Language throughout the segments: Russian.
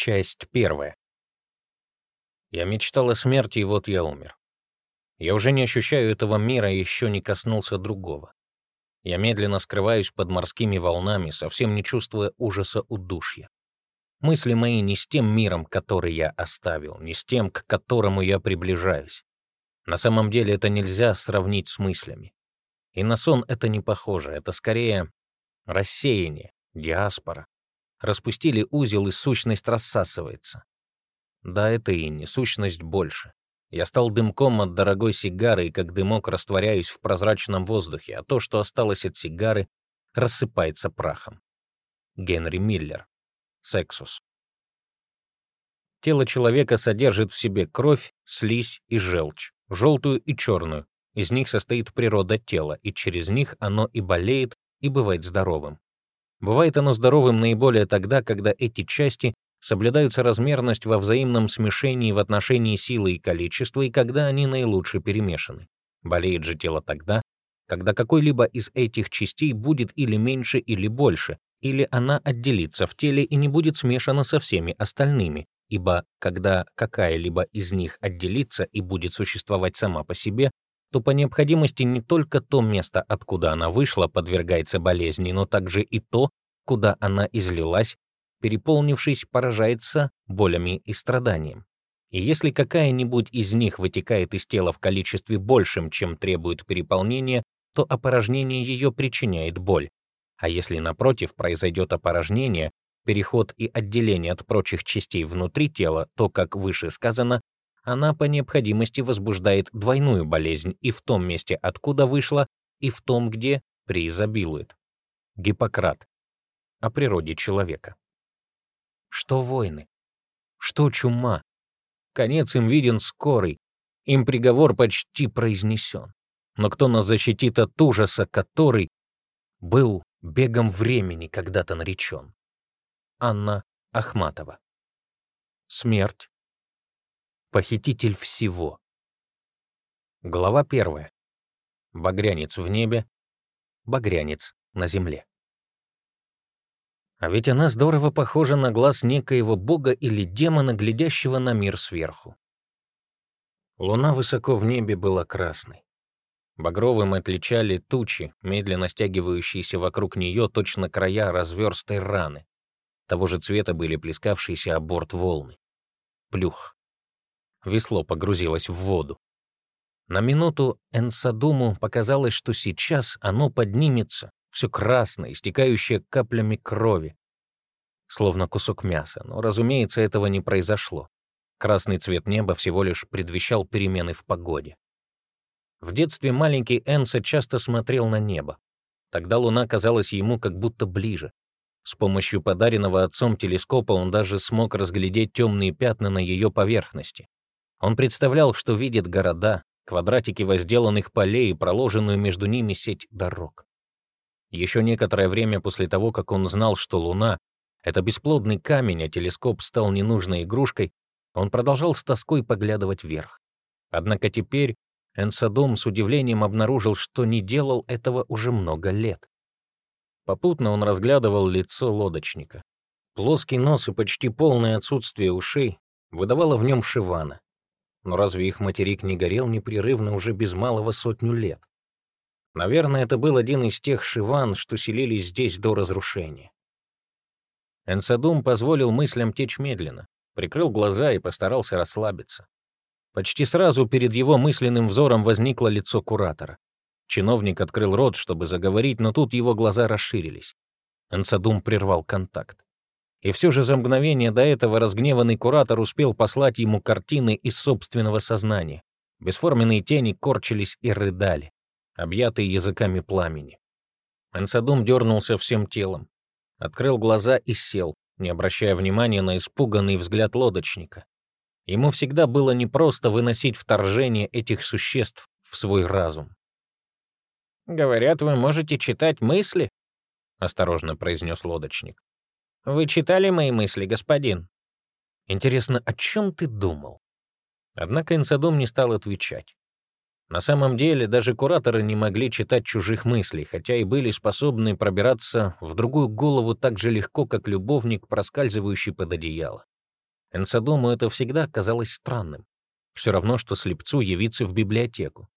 Часть первая. Я мечтал о смерти, и вот я умер. Я уже не ощущаю этого мира и еще не коснулся другого. Я медленно скрываюсь под морскими волнами, совсем не чувствуя ужаса удушья. Мысли мои не с тем миром, который я оставил, не с тем, к которому я приближаюсь. На самом деле это нельзя сравнить с мыслями. И на сон это не похоже, это скорее рассеяние, диаспора, Распустили узел, и сущность рассасывается. Да, это и не сущность больше. Я стал дымком от дорогой сигары, и как дымок растворяюсь в прозрачном воздухе, а то, что осталось от сигары, рассыпается прахом. Генри Миллер. Сексус. Тело человека содержит в себе кровь, слизь и желчь, желтую и черную. Из них состоит природа тела, и через них оно и болеет, и бывает здоровым. Бывает оно здоровым наиболее тогда, когда эти части соблюдают размерность во взаимном смешении в отношении силы и количества, и когда они наилучше перемешаны. Болеет же тело тогда, когда какой-либо из этих частей будет или меньше, или больше, или она отделится в теле и не будет смешана со всеми остальными, ибо когда какая-либо из них отделится и будет существовать сама по себе, то по необходимости не только то место, откуда она вышла, подвергается болезни, но также и то, куда она излилась, переполнившись, поражается болями и страданием. И если какая-нибудь из них вытекает из тела в количестве большем, чем требует переполнения, то опорожнение ее причиняет боль. А если, напротив, произойдет опорожнение, переход и отделение от прочих частей внутри тела, то, как выше сказано, она по необходимости возбуждает двойную болезнь и в том месте, откуда вышла, и в том, где преизобилует. Гиппократ. О природе человека. Что войны? Что чума? Конец им виден скорый, им приговор почти произнесен. Но кто нас защитит от ужаса, который был бегом времени когда-то наречен? Анна Ахматова. Смерть Похититель всего. Глава первая. Багрянец в небе, багрянец на земле. А ведь она здорово похожа на глаз некоего бога или демона, глядящего на мир сверху. Луна высоко в небе была красной. Багровым отличали тучи, медленно стягивающиеся вокруг нее точно края разверстой раны. Того же цвета были плескавшиеся о борт волны. Плюх. Весло погрузилось в воду. На минуту Энсадуму показалось, что сейчас оно поднимется, все красное, истекающее каплями крови, словно кусок мяса, но, разумеется, этого не произошло. Красный цвет неба всего лишь предвещал перемены в погоде. В детстве маленький Энса часто смотрел на небо. Тогда луна казалась ему как будто ближе. С помощью подаренного отцом телескопа он даже смог разглядеть темные пятна на ее поверхности. Он представлял, что видит города, квадратики возделанных полей и проложенную между ними сеть дорог. Еще некоторое время после того, как он знал, что Луна — это бесплодный камень, а телескоп стал ненужной игрушкой, он продолжал с тоской поглядывать вверх. Однако теперь Энсадом с удивлением обнаружил, что не делал этого уже много лет. Попутно он разглядывал лицо лодочника. Плоский нос и почти полное отсутствие ушей выдавало в нем Шивана. Но разве их материк не горел непрерывно уже без малого сотню лет? Наверное, это был один из тех шиван, что селились здесь до разрушения. Энсадум позволил мыслям течь медленно, прикрыл глаза и постарался расслабиться. Почти сразу перед его мысленным взором возникло лицо куратора. Чиновник открыл рот, чтобы заговорить, но тут его глаза расширились. Энсадум прервал контакт. И все же за мгновение до этого разгневанный куратор успел послать ему картины из собственного сознания. Бесформенные тени корчились и рыдали, объятые языками пламени. Ансадум дернулся всем телом, открыл глаза и сел, не обращая внимания на испуганный взгляд лодочника. Ему всегда было непросто выносить вторжение этих существ в свой разум. «Говорят, вы можете читать мысли?» — осторожно произнес лодочник. «Вы читали мои мысли, господин?» «Интересно, о чем ты думал?» Однако Инсадом не стал отвечать. На самом деле, даже кураторы не могли читать чужих мыслей, хотя и были способны пробираться в другую голову так же легко, как любовник, проскальзывающий под одеяло. Энсадому это всегда казалось странным. Все равно, что слепцу явиться в библиотеку.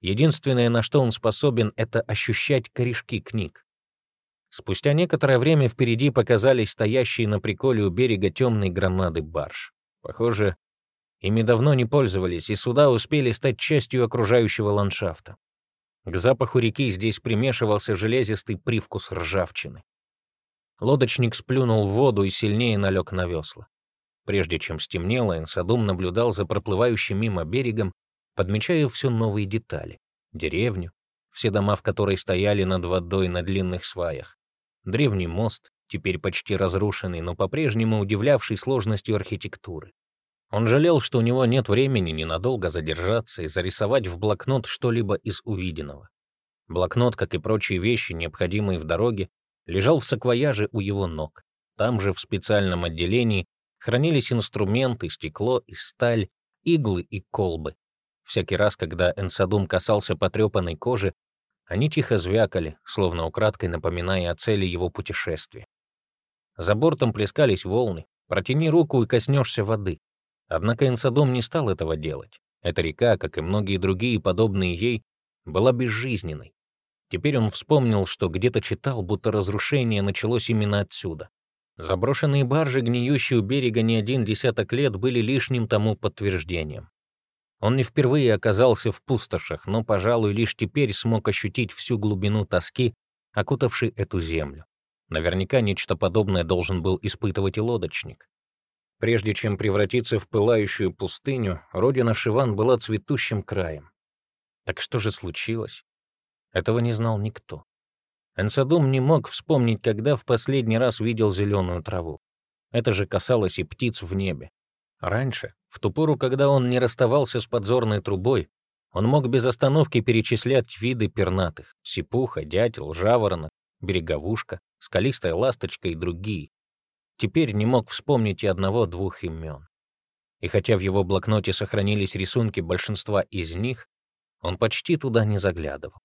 Единственное, на что он способен, это ощущать корешки книг. Спустя некоторое время впереди показались стоящие на приколе у берега темные громады барж. Похоже, ими давно не пользовались, и суда успели стать частью окружающего ландшафта. К запаху реки здесь примешивался железистый привкус ржавчины. Лодочник сплюнул в воду и сильнее налег на весла. Прежде чем стемнело, Энсадум наблюдал за проплывающим мимо берегом, подмечая все новые детали. Деревню, все дома в которой стояли над водой на длинных сваях. Древний мост, теперь почти разрушенный, но по-прежнему удивлявший сложностью архитектуры. Он жалел, что у него нет времени ненадолго задержаться и зарисовать в блокнот что-либо из увиденного. Блокнот, как и прочие вещи, необходимые в дороге, лежал в саквояже у его ног. Там же, в специальном отделении, хранились инструменты, стекло и сталь, иглы и колбы. Всякий раз, когда Энсадум касался потрепанной кожи, они тихо звякали, словно украдкой напоминая о цели его путешествия. За бортом плескались волны. Протяни руку и коснешься воды. Однако Энсадом не стал этого делать. Эта река, как и многие другие, подобные ей, была безжизненной. Теперь он вспомнил, что где-то читал, будто разрушение началось именно отсюда. Заброшенные баржи, гниющие у берега не один десяток лет, были лишним тому подтверждением. Он не впервые оказался в пустошах, но, пожалуй, лишь теперь смог ощутить всю глубину тоски, окутавшей эту землю. Наверняка нечто подобное должен был испытывать и лодочник. Прежде чем превратиться в пылающую пустыню, родина Шиван была цветущим краем. Так что же случилось? Этого не знал никто. Энсадум не мог вспомнить, когда в последний раз видел зеленую траву. Это же касалось и птиц в небе. Раньше, в ту пору, когда он не расставался с подзорной трубой, он мог без остановки перечислять виды пернатых — сипуха, дятел, жаворонок, береговушка, скалистая ласточка и другие. Теперь не мог вспомнить и одного-двух имен. И хотя в его блокноте сохранились рисунки большинства из них, он почти туда не заглядывал.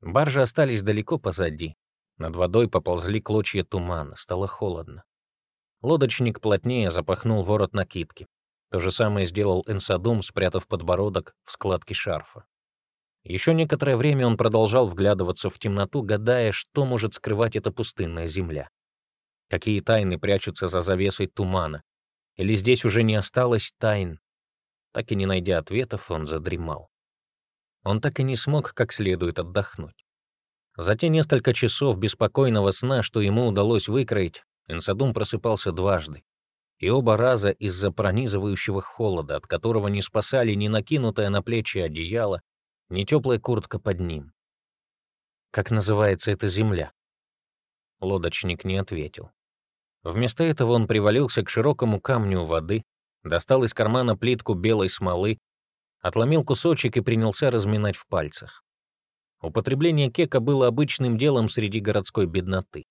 Баржи остались далеко позади. Над водой поползли клочья тумана, стало холодно. Лодочник плотнее запахнул ворот накидки. То же самое сделал Энсадум, спрятав подбородок в складке шарфа. Еще некоторое время он продолжал вглядываться в темноту, гадая, что может скрывать эта пустынная земля. Какие тайны прячутся за завесой тумана? Или здесь уже не осталось тайн? Так и не найдя ответов, он задремал он так и не смог как следует отдохнуть. За те несколько часов беспокойного сна, что ему удалось выкроить, Энсадум просыпался дважды. И оба раза из-за пронизывающего холода, от которого не спасали ни накинутое на плечи одеяло, ни теплая куртка под ним. «Как называется эта земля?» Лодочник не ответил. Вместо этого он привалился к широкому камню воды, достал из кармана плитку белой смолы Отломил кусочек и принялся разминать в пальцах. Употребление кека было обычным делом среди городской бедноты.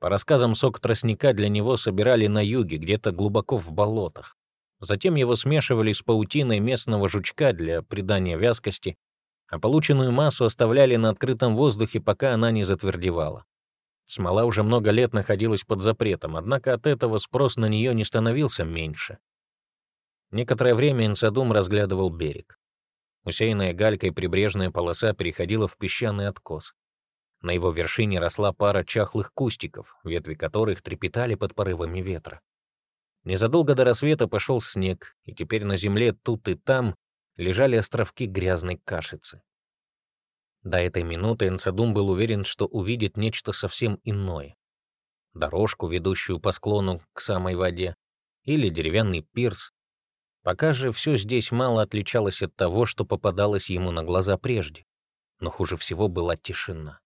По рассказам сок тростника для него собирали на юге, где-то глубоко в болотах. Затем его смешивали с паутиной местного жучка для придания вязкости, а полученную массу оставляли на открытом воздухе, пока она не затвердевала. Смола уже много лет находилась под запретом, однако от этого спрос на нее не становился меньше. Некоторое время Инсадум разглядывал берег. Усеянная галькой прибрежная полоса переходила в песчаный откос. На его вершине росла пара чахлых кустиков, ветви которых трепетали под порывами ветра. Незадолго до рассвета пошел снег, и теперь на земле тут и там лежали островки грязной кашицы. До этой минуты Энсадум был уверен, что увидит нечто совсем иное. Дорожку, ведущую по склону к самой воде, или деревянный пирс, Пока же все здесь мало отличалось от того, что попадалось ему на глаза прежде. Но хуже всего была тишина.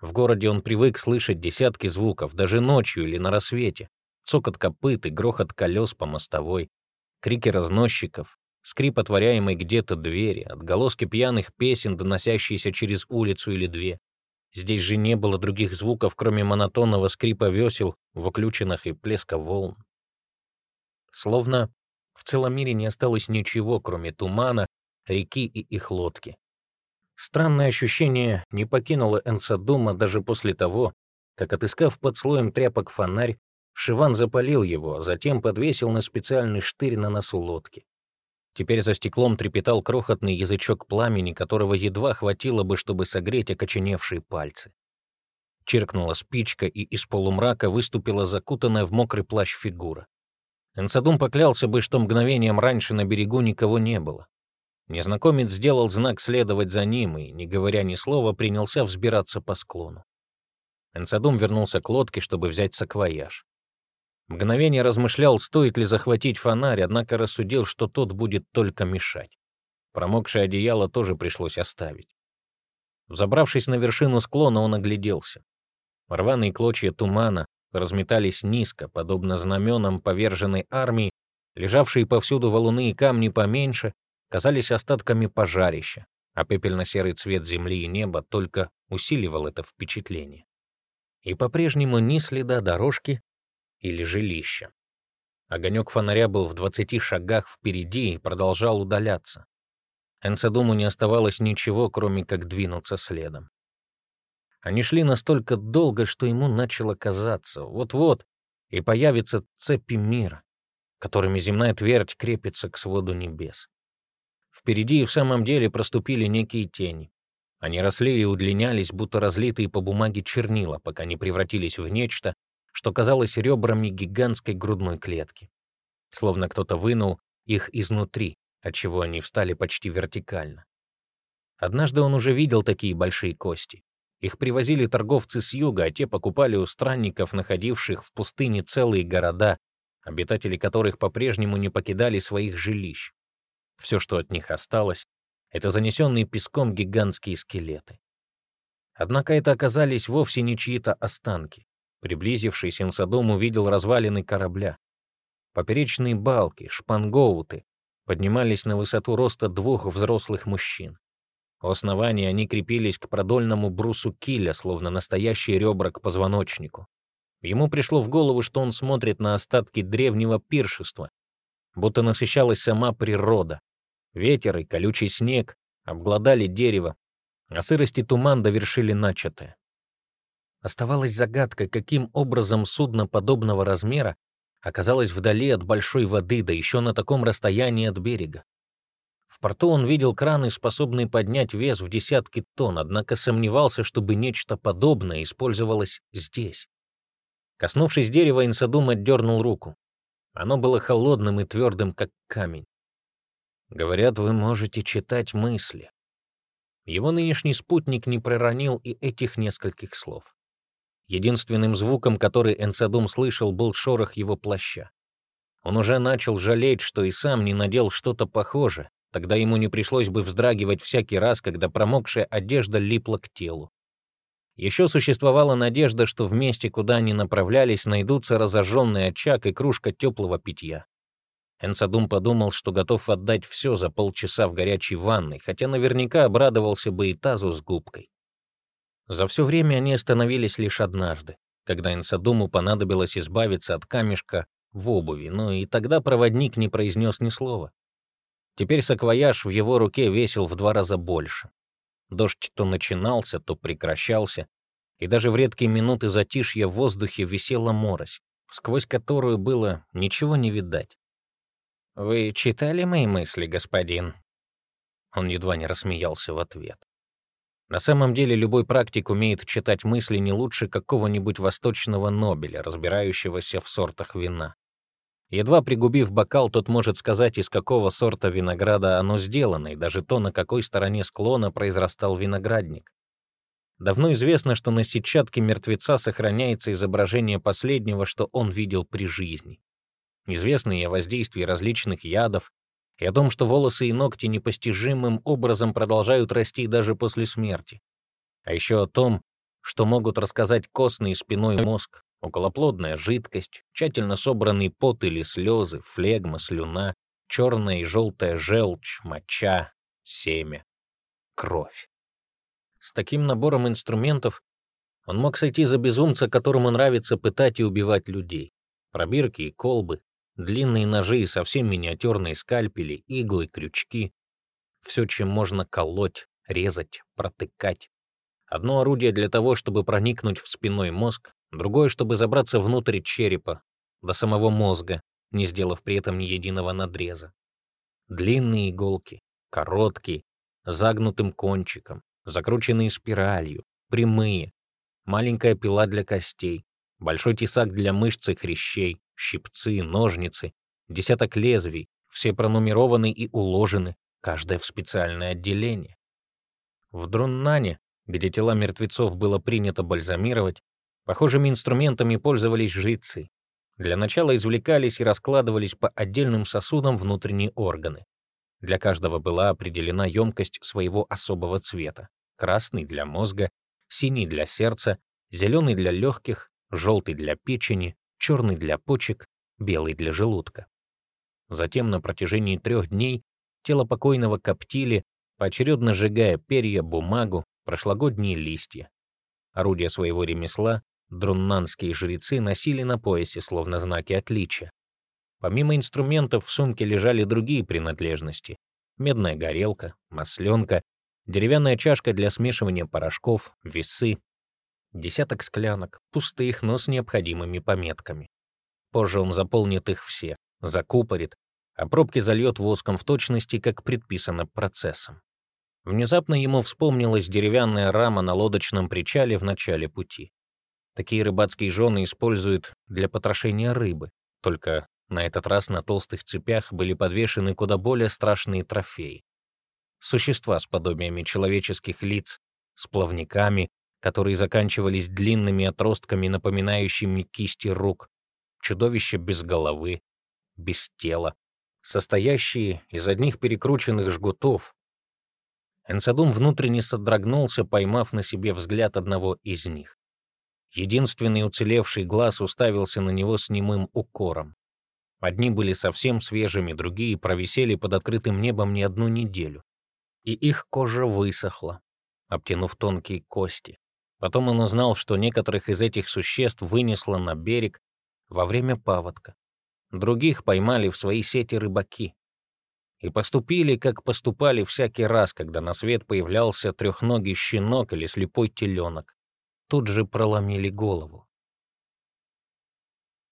В городе он привык слышать десятки звуков, даже ночью или на рассвете. Цокот копыт и грохот колес по мостовой, крики разносчиков, скрип отворяемой где-то двери, отголоски пьяных песен, доносящиеся через улицу или две. Здесь же не было других звуков, кроме монотонного скрипа весел в и плеска волн. Словно в целом мире не осталось ничего, кроме тумана, реки и их лодки. Странное ощущение не покинуло Энсадума даже после того, как, отыскав под слоем тряпок фонарь, Шиван запалил его, затем подвесил на специальный штырь на носу лодки. Теперь за стеклом трепетал крохотный язычок пламени, которого едва хватило бы, чтобы согреть окоченевшие пальцы. Чиркнула спичка, и из полумрака выступила закутанная в мокрый плащ фигура. Энсадум поклялся бы, что мгновением раньше на берегу никого не было. Незнакомец сделал знак следовать за ним и, не говоря ни слова, принялся взбираться по склону. Энсадум вернулся к лодке, чтобы взять саквояж. Мгновение размышлял, стоит ли захватить фонарь, однако рассудил, что тот будет только мешать. Промокшее одеяло тоже пришлось оставить. Взобравшись на вершину склона, он огляделся. Рваные клочья тумана разметались низко, подобно знаменам поверженной армии, лежавшие повсюду валуны и камни поменьше, казались остатками пожарища, а пепельно-серый цвет земли и неба только усиливал это впечатление. И по-прежнему ни следа дорожки или жилища. Огонек фонаря был в двадцати шагах впереди и продолжал удаляться. Энцедуму не оставалось ничего, кроме как двинуться следом. Они шли настолько долго, что ему начало казаться, вот-вот, и появится цепи мира, которыми земная твердь крепится к своду небес. Впереди и в самом деле проступили некие тени. Они росли и удлинялись, будто разлитые по бумаге чернила, пока не превратились в нечто, что казалось ребрами гигантской грудной клетки. Словно кто-то вынул их изнутри, отчего они встали почти вертикально. Однажды он уже видел такие большие кости. Их привозили торговцы с юга, а те покупали у странников, находивших в пустыне целые города, обитатели которых по-прежнему не покидали своих жилищ. Все, что от них осталось, это занесенные песком гигантские скелеты. Однако это оказались вовсе не чьи-то останки. Приблизившись, Инсадом увидел развалины корабля. Поперечные балки, шпангоуты поднимались на высоту роста двух взрослых мужчин. У основания они крепились к продольному брусу киля, словно настоящие ребра к позвоночнику. Ему пришло в голову, что он смотрит на остатки древнего пиршества, будто насыщалась сама природа. Ветер и колючий снег обглодали дерево, а сырость и туман довершили начатое. Оставалась загадка, каким образом судно подобного размера оказалось вдали от большой воды, да еще на таком расстоянии от берега. В порту он видел краны, способные поднять вес в десятки тонн, однако сомневался, чтобы нечто подобное использовалось здесь. Коснувшись дерева, Инсадум отдернул руку. Оно было холодным и твердым, как камень. Говорят, вы можете читать мысли. Его нынешний спутник не проронил и этих нескольких слов. Единственным звуком, который Энсадум слышал, был шорох его плаща. Он уже начал жалеть, что и сам не надел что-то похожее, тогда ему не пришлось бы вздрагивать всякий раз, когда промокшая одежда липла к телу. Еще существовала надежда, что в месте, куда они направлялись, найдутся разожженный очаг и кружка теплого питья. Энсадум подумал, что готов отдать все за полчаса в горячей ванной, хотя наверняка обрадовался бы и тазу с губкой. За все время они остановились лишь однажды, когда Инсадуму понадобилось избавиться от камешка в обуви, но и тогда проводник не произнес ни слова. Теперь саквояж в его руке весил в два раза больше. Дождь то начинался, то прекращался, и даже в редкие минуты затишья в воздухе висела морось, сквозь которую было ничего не видать. «Вы читали мои мысли, господин?» Он едва не рассмеялся в ответ. На самом деле любой практик умеет читать мысли не лучше какого-нибудь восточного Нобеля, разбирающегося в сортах вина. Едва пригубив бокал, тот может сказать, из какого сорта винограда оно сделано, и даже то, на какой стороне склона произрастал виноградник. Давно известно, что на сетчатке мертвеца сохраняется изображение последнего, что он видел при жизни. Известно и о воздействии различных ядов, и о том, что волосы и ногти непостижимым образом продолжают расти даже после смерти. А еще о том, что могут рассказать костный и спиной мозг, околоплодная жидкость, тщательно собранный пот или слезы, флегма, слюна, черная и желтая желчь, моча, семя, кровь. С таким набором инструментов он мог сойти за безумца, которому нравится пытать и убивать людей. Пробирки и колбы, Длинные ножи и совсем миниатюрные скальпели, иглы, крючки. Все, чем можно колоть, резать, протыкать. Одно орудие для того, чтобы проникнуть в спиной мозг, другое, чтобы забраться внутрь черепа, до самого мозга, не сделав при этом ни единого надреза. Длинные иголки, короткие, загнутым кончиком, закрученные спиралью, прямые, маленькая пила для костей, большой тесак для мышц и хрящей, щипцы, ножницы, десяток лезвий, все пронумерованы и уложены, каждое в специальное отделение. В Друннане, где тела мертвецов было принято бальзамировать, похожими инструментами пользовались жрецы. Для начала извлекались и раскладывались по отдельным сосудам внутренние органы. Для каждого была определена емкость своего особого цвета. Красный для мозга, синий для сердца, зеленый для легких, желтый для печени, черный для почек, белый для желудка. Затем на протяжении трех дней тело покойного коптили, поочередно сжигая перья, бумагу, прошлогодние листья. Орудия своего ремесла друннанские жрецы носили на поясе, словно знаки отличия. Помимо инструментов в сумке лежали другие принадлежности. Медная горелка, масленка, деревянная чашка для смешивания порошков, весы, десяток склянок, пустых, но с необходимыми пометками. Позже он заполнит их все, закупорит, а пробки зальет воском в точности, как предписано процессом. Внезапно ему вспомнилась деревянная рама на лодочном причале в начале пути. Такие рыбацкие жены используют для потрошения рыбы, только на этот раз на толстых цепях были подвешены куда более страшные трофеи. Существа с подобиями человеческих лиц, с плавниками, которые заканчивались длинными отростками, напоминающими кисти рук, чудовища без головы, без тела, состоящие из одних перекрученных жгутов. Энсадум внутренне содрогнулся, поймав на себе взгляд одного из них. Единственный уцелевший глаз уставился на него с немым укором. Одни были совсем свежими, другие провисели под открытым небом не одну неделю. И их кожа высохла, обтянув тонкие кости. Потом он узнал, что некоторых из этих существ вынесло на берег во время паводка. Других поймали в свои сети рыбаки. И поступили, как поступали всякий раз, когда на свет появлялся трехногий щенок или слепой теленок. Тут же проломили голову.